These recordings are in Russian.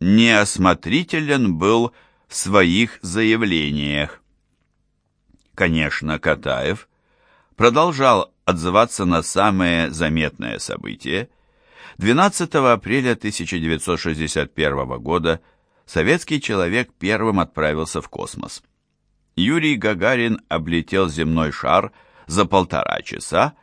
неосмотрителен был в своих заявлениях. Конечно, Катаев продолжал отзываться на самые заметные события. 12 апреля 1961 года советский человек первым отправился в космос. Юрий Гагарин облетел земной шар за полтора часа,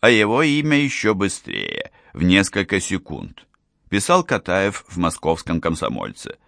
а его имя еще быстрее, в несколько секунд, писал Катаев в московском комсомольце.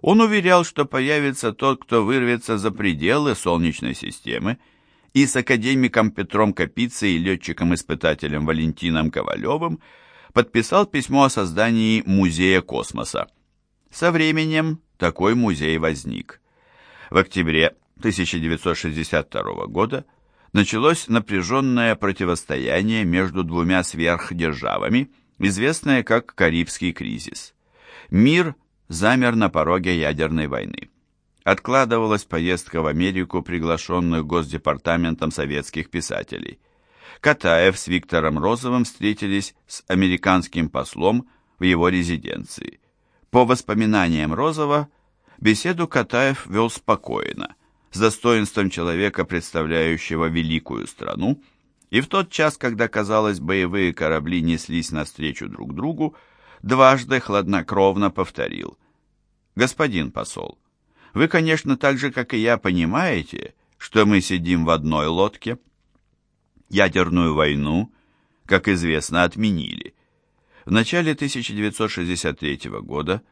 Он уверял, что появится тот, кто вырвется за пределы Солнечной системы, и с академиком Петром Капицей и летчиком-испытателем Валентином Ковалевым подписал письмо о создании Музея космоса. Со временем такой музей возник. В октябре 1962 года началось напряженное противостояние между двумя сверхдержавами, известное как Карибский кризис. Мир замер на пороге ядерной войны. Откладывалась поездка в Америку приглашенных Госдепартаментом советских писателей. Катаев с Виктором Розовым встретились с американским послом в его резиденции. По воспоминаниям Розова, беседу Катаев вел спокойно, с достоинством человека, представляющего великую страну, и в тот час, когда, казалось, боевые корабли неслись навстречу друг другу, дважды хладнокровно повторил. «Господин посол, вы, конечно, так же, как и я, понимаете, что мы сидим в одной лодке?» Ядерную войну, как известно, отменили. В начале 1963 года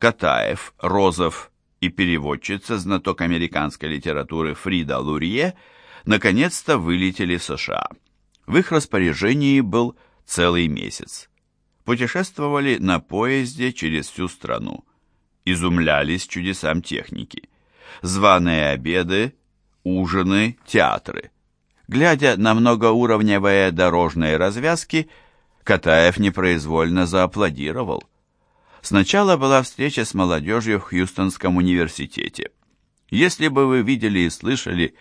Катаев, Розов и переводчица, знаток американской литературы Фрида Лурье, наконец-то вылетели США. В их распоряжении был целый месяц. Путешествовали на поезде через всю страну. Изумлялись чудесам техники. Званые обеды, ужины, театры. Глядя на многоуровневые дорожные развязки, Катаев непроизвольно зааплодировал. Сначала была встреча с молодежью в Хьюстонском университете. Если бы вы видели и слышали,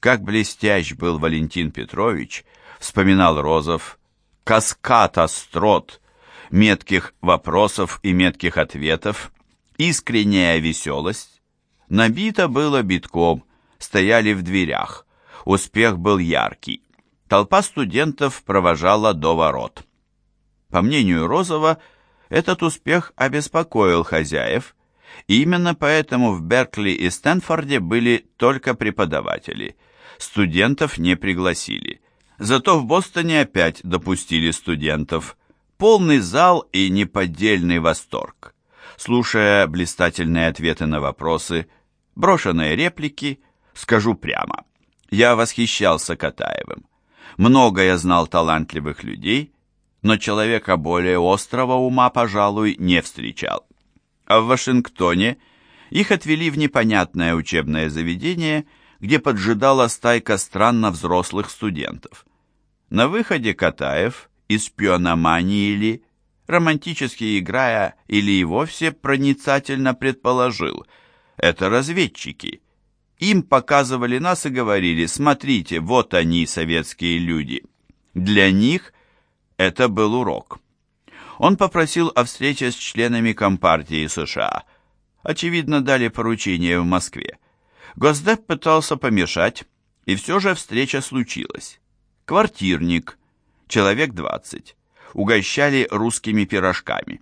как блестящ был Валентин Петрович, вспоминал Розов, каскад острот, метких вопросов и метких ответов, искренняя веселость. Набито было битком, стояли в дверях. Успех был яркий. Толпа студентов провожала до ворот. По мнению Розова, этот успех обеспокоил хозяев, именно поэтому в Беркли и Стэнфорде были только преподаватели. Студентов не пригласили. Зато в Бостоне опять допустили студентов. Полный зал и неподдельный восторг. Слушая блистательные ответы на вопросы, брошенные реплики, скажу прямо. Я восхищался Катаевым. Много я знал талантливых людей, но человека более острого ума, пожалуй, не встречал. А в Вашингтоне их отвели в непонятное учебное заведение, где поджидала стайка странно взрослых студентов. На выходе Катаев из шпиономании или, романтически играя, или и вовсе проницательно предположил, это разведчики. Им показывали нас и говорили, смотрите, вот они, советские люди. Для них это был урок. Он попросил о встрече с членами Компартии США. Очевидно, дали поручение в Москве. Госдеп пытался помешать, и все же встреча случилась. Квартирник, человек 20, угощали русскими пирожками.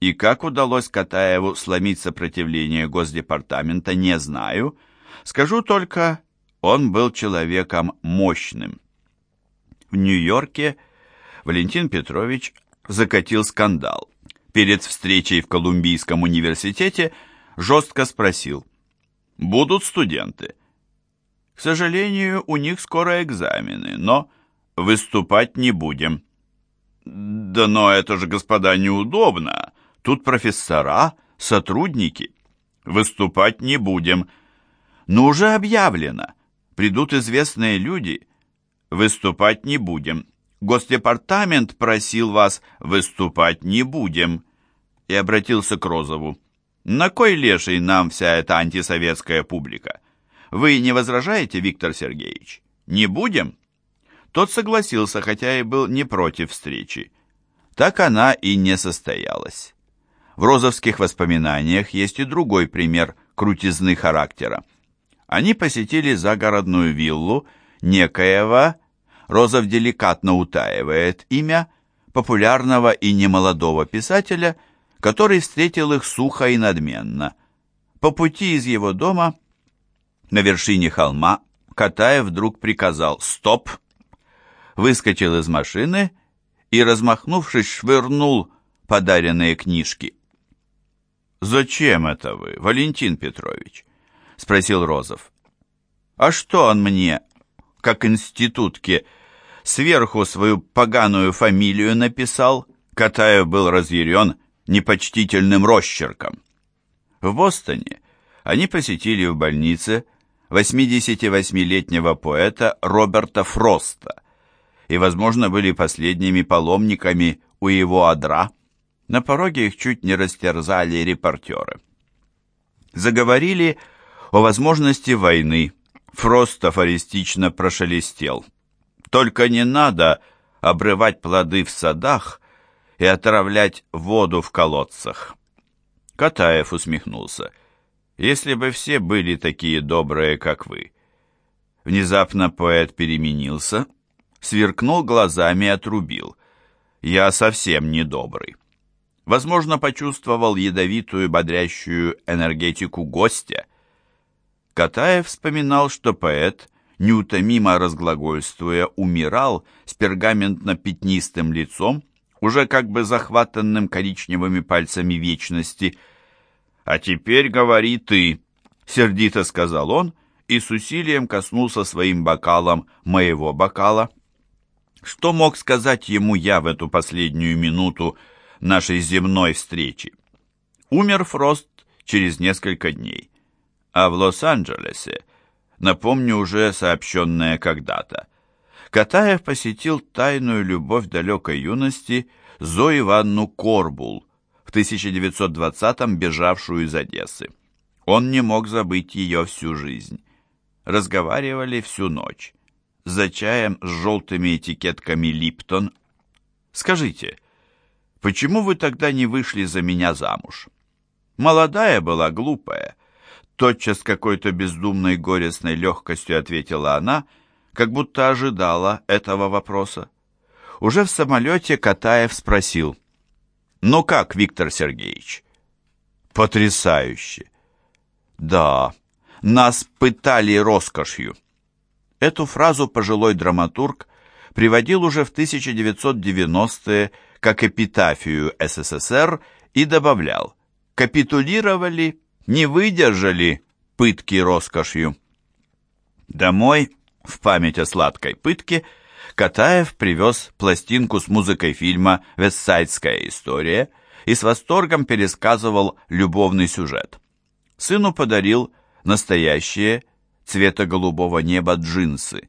И как удалось Катаеву сломить сопротивление Госдепартамента, не знаю. Скажу только, он был человеком мощным. В Нью-Йорке – Валентин Петрович закатил скандал. Перед встречей в Колумбийском университете жестко спросил, «Будут студенты?» «К сожалению, у них скоро экзамены, но выступать не будем». «Да но это же, господа, неудобно. Тут профессора, сотрудники. Выступать не будем». «Ну, уже объявлено. Придут известные люди. Выступать не будем. Госдепартамент просил вас выступать не будем. И обратился к Розову. На кой леший нам вся эта антисоветская публика? Вы не возражаете, Виктор Сергеевич? Не будем? Тот согласился, хотя и был не против встречи. Так она и не состоялась. В розовских воспоминаниях есть и другой пример крутизны характера. Они посетили загородную виллу некоего, Розов деликатно утаивает имя, популярного и немолодого писателя, который встретил их сухо и надменно. По пути из его дома на вершине холма Катаев вдруг приказал «Стоп!», выскочил из машины и, размахнувшись, швырнул подаренные книжки. «Зачем это вы, Валентин Петрович?» — спросил Розов. «А что он мне, как институтке, сверху свою поганую фамилию написал?» Катаев был разъярен непочтительным росчерком. В Бостоне они посетили в больнице 88-летнего поэта Роберта Фроста и, возможно, были последними паломниками у его адра. На пороге их чуть не растерзали репортеры. Заговорили о возможности войны. Фрост афористично прошелестел. «Только не надо обрывать плоды в садах и отравлять воду в колодцах». Катаев усмехнулся. «Если бы все были такие добрые, как вы». Внезапно поэт переменился, сверкнул глазами и отрубил. «Я совсем не добрый» возможно, почувствовал ядовитую бодрящую энергетику гостя. Катаев вспоминал, что поэт, неутомимо разглагольствуя, умирал с пергаментно-пятнистым лицом, уже как бы захватанным коричневыми пальцами вечности. «А теперь говори ты», — сердито сказал он, и с усилием коснулся своим бокалом моего бокала. Что мог сказать ему я в эту последнюю минуту, — нашей земной встречи. Умер Фрост через несколько дней, а в Лос-Анджелесе, напомню уже сообщенное когда-то, Катаев посетил тайную любовь далекой юности Зои Ивановну Корбул, в 1920-м бежавшую из Одессы. Он не мог забыть ее всю жизнь. Разговаривали всю ночь. За чаем с желтыми этикетками «Липтон». «Скажите, Почему вы тогда не вышли за меня замуж? Молодая была, глупая. Тотчас какой-то бездумной горестной легкостью ответила она, как будто ожидала этого вопроса. Уже в самолете Катаев спросил. «Ну как, Виктор Сергеевич?» «Потрясающе!» «Да, нас пытали роскошью». Эту фразу пожилой драматург приводил уже в 1990-е как эпитафию СССР и добавлял «Капитулировали, не выдержали пытки роскошью». Домой, в память о сладкой пытке, Катаев привез пластинку с музыкой фильма «Вестсайдская история» и с восторгом пересказывал любовный сюжет. Сыну подарил настоящие цвета голубого неба джинсы.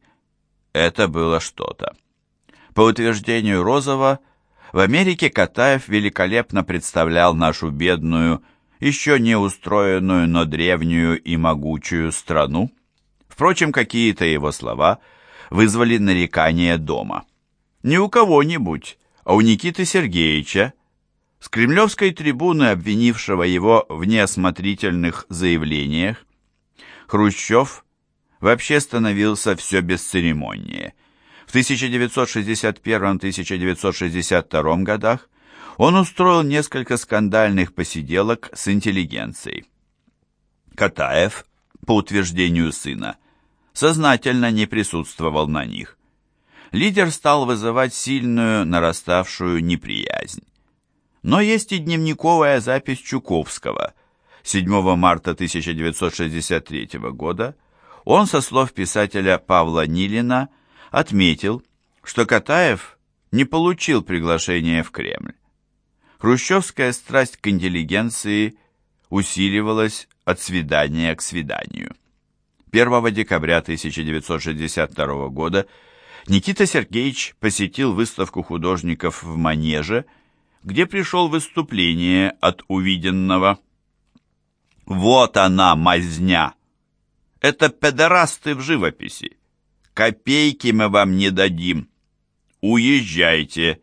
Это было что-то. По утверждению Розова, в Америке Катаев великолепно представлял нашу бедную, еще не устроенную, но древнюю и могучую страну. Впрочем, какие-то его слова вызвали нарекания дома. Не у кого-нибудь, а у Никиты Сергеевича, с кремлевской трибуны, обвинившего его в неосмотрительных заявлениях. Хрущев вообще становился все бесцеремоннее – в 1961-1962 годах он устроил несколько скандальных посиделок с интеллигенцией. Катаев, по утверждению сына, сознательно не присутствовал на них. Лидер стал вызывать сильную нараставшую неприязнь. Но есть и дневниковая запись Чуковского. 7 марта 1963 года он, со слов писателя Павла Нилина, отметил, что Катаев не получил приглашения в Кремль. Хрущевская страсть к интеллигенции усиливалась от свидания к свиданию. 1 декабря 1962 года Никита Сергеевич посетил выставку художников в Манеже, где пришел выступление от увиденного. «Вот она, мазня! Это педорасты в живописи! Копейки мы вам не дадим. Уезжайте.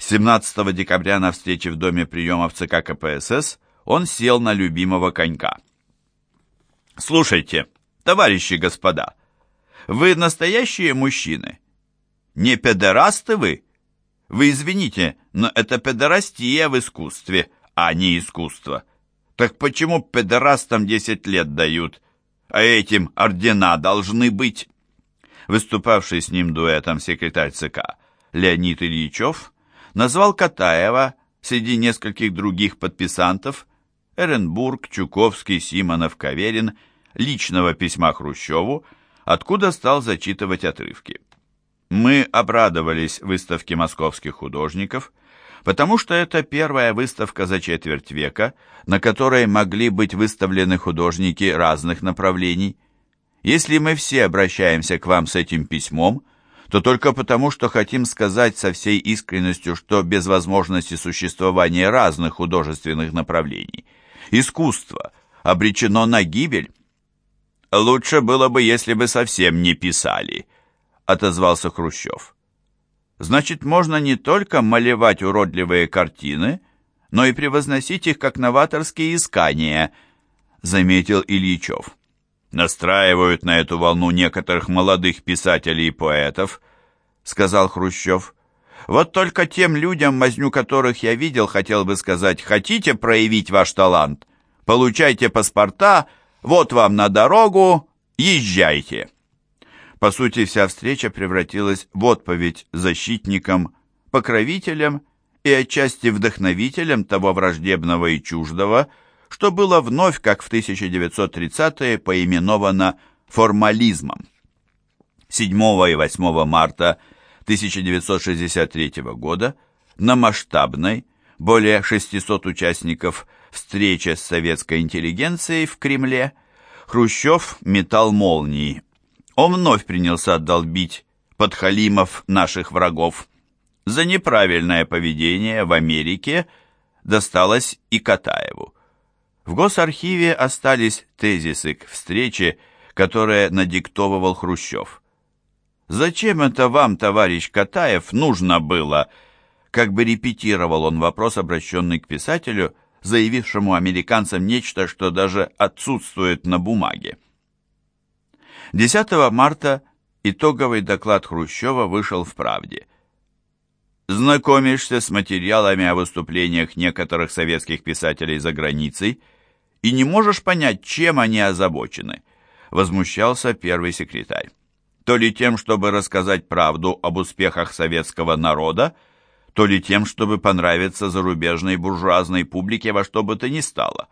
17 декабря на встрече в доме приемов ЦК КПСС он сел на любимого конька. «Слушайте, товарищи господа, вы настоящие мужчины? Не педерасты вы? Вы извините, но это педерастия в искусстве, а не искусство. Так почему педерастам 10 лет дают, а этим ордена должны быть?» Выступавший с ним дуэтом секретарь ЦК Леонид Ильичев назвал Катаева среди нескольких других подписантов Эренбург, Чуковский, Симонов, Каверин личного письма Хрущеву, откуда стал зачитывать отрывки. Мы обрадовались выставке московских художников, потому что это первая выставка за четверть века, на которой могли быть выставлены художники разных направлений. Если мы все обращаемся к вам с этим письмом, то только потому, что хотим сказать со всей искренностью, что без возможности существования разных художественных направлений искусство обречено на гибель. «Лучше было бы, если бы совсем не писали», — отозвался Хрущев. «Значит, можно не только малевать уродливые картины, но и превозносить их как новаторские искания», — заметил Ильичев. «Настраивают на эту волну некоторых молодых писателей и поэтов», — сказал Хрущев. «Вот только тем людям, мазню которых я видел, хотел бы сказать, хотите проявить ваш талант? Получайте паспорта, вот вам на дорогу, езжайте». По сути, вся встреча превратилась в отповедь защитникам, покровителям и отчасти вдохновителям того враждебного и чуждого, что было вновь, как в 1930-е, поименовано формализмом. 7 и 8 марта 1963 года на масштабной, более 600 участников встрече с советской интеллигенцией в Кремле, Хрущев метал молнии. Он вновь принялся долбить подхалимов наших врагов. За неправильное поведение в Америке досталось и Катаеву. В Госархиве остались тезисы к встрече, которые надиктовывал Хрущев. «Зачем это вам, товарищ Катаев, нужно было?» Как бы репетировал он вопрос, обращенный к писателю, заявившему американцам нечто, что даже отсутствует на бумаге. 10 марта итоговый доклад Хрущева вышел в «Правде». Знакомишься с материалами о выступлениях некоторых советских писателей за границей – и не можешь понять, чем они озабочены», — возмущался первый секретарь. «То ли тем, чтобы рассказать правду об успехах советского народа, то ли тем, чтобы понравиться зарубежной буржуазной публике во что бы то ни стало».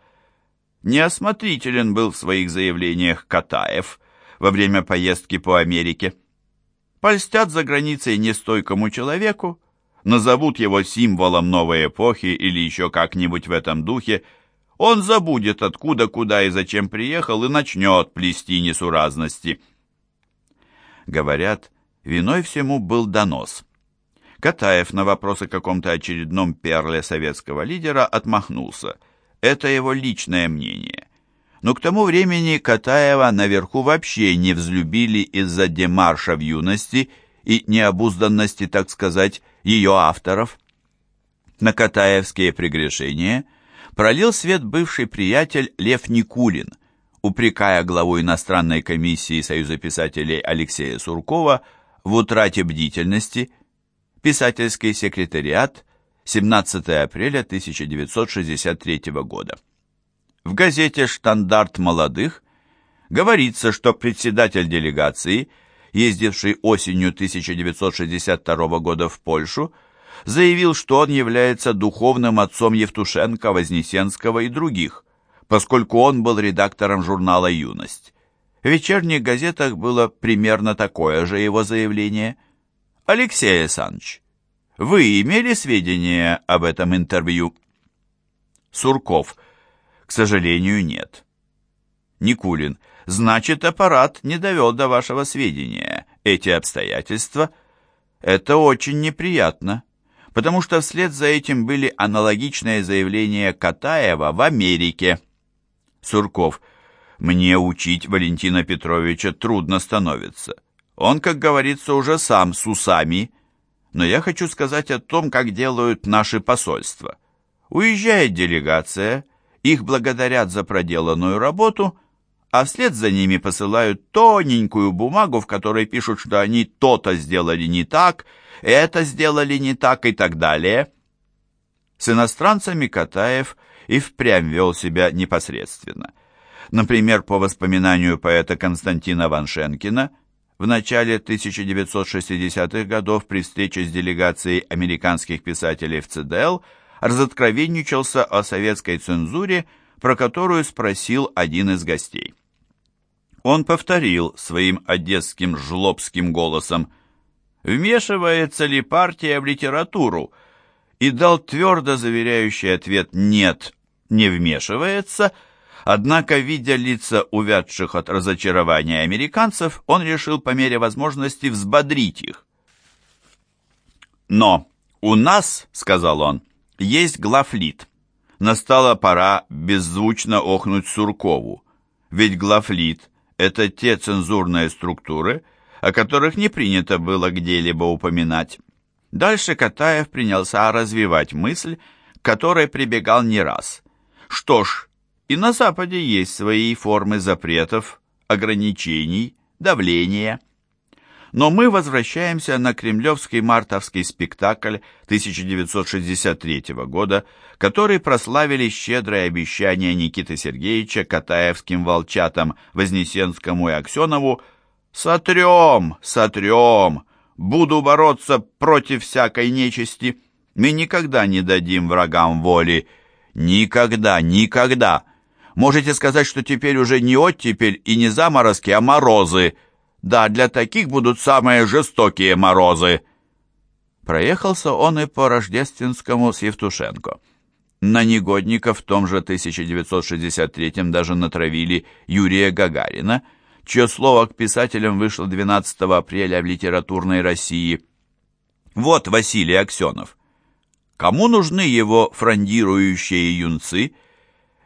Неосмотрителен был в своих заявлениях Катаев во время поездки по Америке. Польстят за границей нестойкому человеку, назовут его символом новой эпохи или еще как-нибудь в этом духе – он забудет, откуда, куда и зачем приехал, и начнет плести несуразности. Говорят, виной всему был донос. Катаев на вопрос о каком-то очередном перле советского лидера отмахнулся. Это его личное мнение. Но к тому времени Катаева наверху вообще не взлюбили из-за демарша в юности и необузданности, так сказать, ее авторов. На катаевские прегрешения – пролил свет бывший приятель Лев Никулин, упрекая главу иностранной комиссии Союза писателей Алексея Суркова в утрате бдительности, писательский секретариат, 17 апреля 1963 года. В газете «Штандарт молодых» говорится, что председатель делегации, ездивший осенью 1962 года в Польшу, заявил, что он является духовным отцом Евтушенко, Вознесенского и других, поскольку он был редактором журнала «Юность». В вечерних газетах было примерно такое же его заявление. «Алексей Александрович, вы имели сведения об этом интервью?» Сурков. К сожалению, нет. Никулин. Значит, аппарат не довел до вашего сведения эти обстоятельства. Это очень неприятно потому что вслед за этим были аналогичные заявления Катаева в Америке. Сурков. Мне учить Валентина Петровича трудно становится. Он, как говорится, уже сам с усами. но я хочу сказать о том, как делают наши посольства. Уезжает делегация, их благодарят за проделанную работу, а вслед за ними посылают тоненькую бумагу, в которой пишут, что они то-то сделали не так, это сделали не так и так далее. С иностранцами Катаев и впрямь вел себя непосредственно. Например, по воспоминанию поэта Константина Ваншенкина, в начале 1960-х годов при встрече с делегацией американских писателей в ЦДЛ разоткровенничался о советской цензуре, про которую спросил один из гостей. Он повторил своим одесским жлобским голосом «Вмешивается ли партия в литературу?» и дал твердо заверяющий ответ «нет, не вмешивается», Однако, видя лица увядших от разочарования американцев, он решил по мере возможности взбодрить их. «Но у нас, — сказал он, — есть глафлит. Настала пора беззвучно охнуть Суркову, ведь глафлит — это те цензурные структуры, о которых не принято было где-либо упоминать. Дальше Катаев принялся развивать мысль, которой прибегал не раз. Что ж, и на Западе есть свои формы запретов, ограничений, давления. Но мы возвращаемся на кремлевский мартовский спектакль 1963 года, который прославили щедрые обещания Никиты Сергеевича Катаевским волчатам Вознесенскому и Аксенову «Сотрем, сотрем, буду бороться против всякой нечисти, мы никогда не дадим врагам воли, никогда, никогда». Можете сказать, что теперь уже не оттепель и не заморозки, а морозы. Да, для таких будут самые жестокие морозы. Проехался он и по Рождественскому с Евтушенко. На негодников в том же 1963-м даже натравили Юрия Гагарина, чье слово к писателям вышло 12 апреля в литературной России. Вот Василий Аксенов. Кому нужны его фрондирующие юнцы –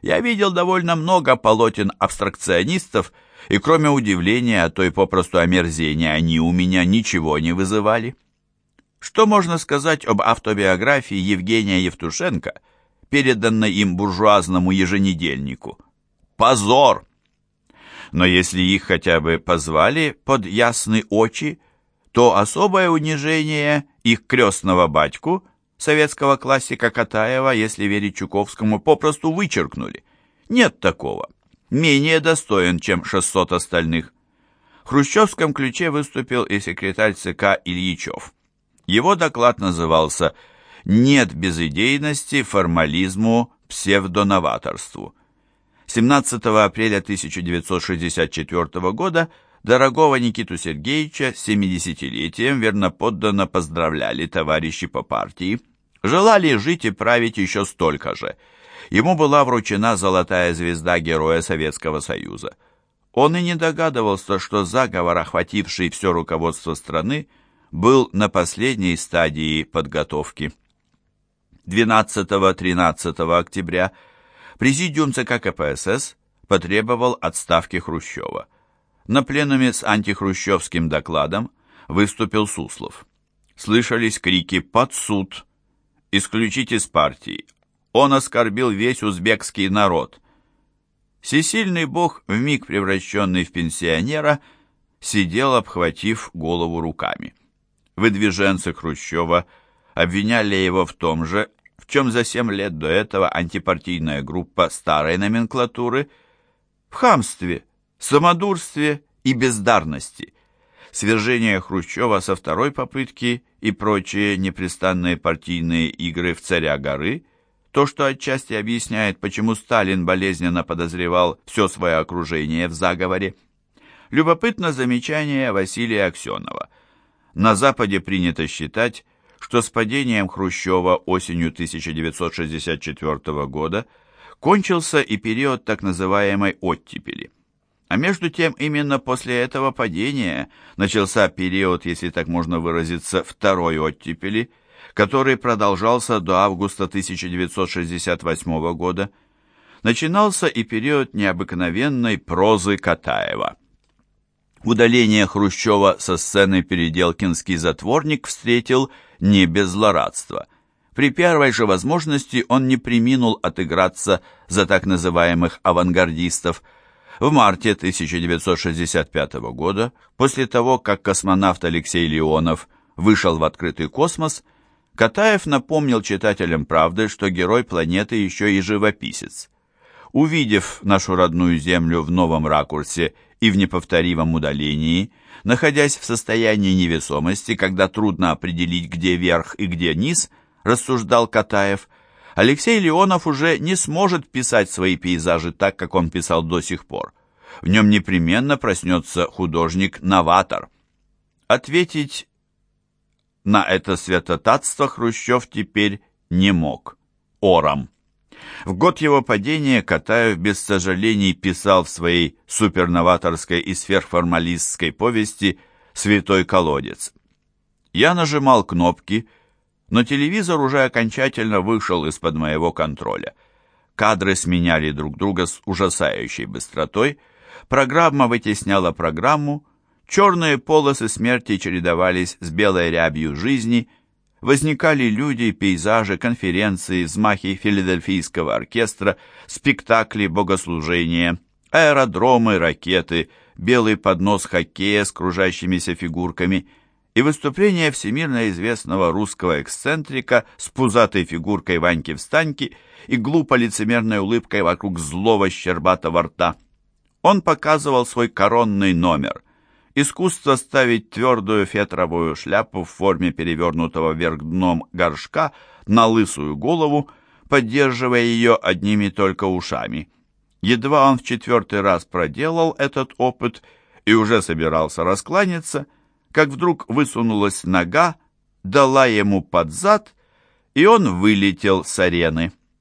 я видел довольно много полотен абстракционистов, и кроме удивления, а то и попросту омерзения, они у меня ничего не вызывали. Что можно сказать об автобиографии Евгения Евтушенко, переданной им буржуазному еженедельнику? Позор! Но если их хотя бы позвали под ясные очи, то особое унижение их крестного батьку – советского классика Катаева, если верить Чуковскому, попросту вычеркнули. Нет такого. Менее достоин, чем 600 остальных. В хрущевском ключе выступил и секретарь ЦК Ильичев. Его доклад назывался «Нет безидейности, формализму, псевдоноваторству». 17 апреля 1964 года дорогого Никиту Сергеевича с 70-летием верноподданно поздравляли товарищи по партии – желали жить и править еще столько же. Ему была вручена золотая звезда Героя Советского Союза. Он и не догадывался, что заговор, охвативший все руководство страны, был на последней стадии подготовки. 12-13 октября Президиум ЦК КПСС потребовал отставки Хрущева. На пленуме с антихрущевским докладом выступил Суслов. Слышались крики «Под суд!» исключить из партии. Он оскорбил весь узбекский народ. Всесильный бог, вмиг превращенный в пенсионера, сидел, обхватив голову руками. Выдвиженцы Хрущева обвиняли его в том же, в чем за семь лет до этого антипартийная группа старой номенклатуры, в хамстве, самодурстве и бездарности. Свержение Хрущева со второй попытки – и прочие непрестанные партийные игры в царя горы, то, что отчасти объясняет, почему Сталин болезненно подозревал все свое окружение в заговоре. Любопытно замечание Василия Аксенова. На Западе принято считать, что с падением Хрущева осенью 1964 года кончился и период так называемой оттепели. А между тем, именно после этого падения начался период, если так можно выразиться, второй оттепели, который продолжался до августа 1968 года. Начинался и период необыкновенной прозы Катаева. Удаление Хрущева со сцены Переделкинский затворник встретил не без злорадства. При первой же возможности он не приминул отыграться за так называемых авангардистов. В марте 1965 года, после того, как космонавт Алексей Леонов вышел в открытый космос, Катаев напомнил читателям правды, что герой планеты еще и живописец. Увидев нашу родную Землю в новом ракурсе и в неповторимом удалении, находясь в состоянии невесомости, когда трудно определить, где верх и где низ, рассуждал Катаев, Алексей Леонов уже не сможет писать свои пейзажи так, как он писал до сих пор. В нем непременно проснется художник-новатор. Ответить на это святотатство Хрущев теперь не мог. Ором. В год его падения Катаев без сожалений писал в своей суперноваторской и сверхформалистской повести «Святой колодец». Я нажимал кнопки, но телевизор уже окончательно вышел из-под моего контроля. Кадры сменяли друг друга с ужасающей быстротой, программа вытесняла программу, черные полосы смерти чередовались с белой рябью жизни – возникали люди, пейзажи, конференции, взмахи филадельфийского оркестра, спектакли, богослужения, аэродромы, ракеты, белый поднос хоккея с кружащимися фигурками и выступление всемирно известного русского эксцентрика с пузатой фигуркой Ваньки-встаньки и глупо лицемерной улыбкой вокруг злого щербатого рта. Он показывал свой коронный номер – Искусство ставить твердую фетровую шляпу в форме перевернутого вверх дном горшка на лысую голову, поддерживая ее одними только ушами. Едва он в четвертый раз проделал этот опыт и уже собирался раскланяться, как вдруг высунулась нога, дала ему под зад, и он вылетел с арены.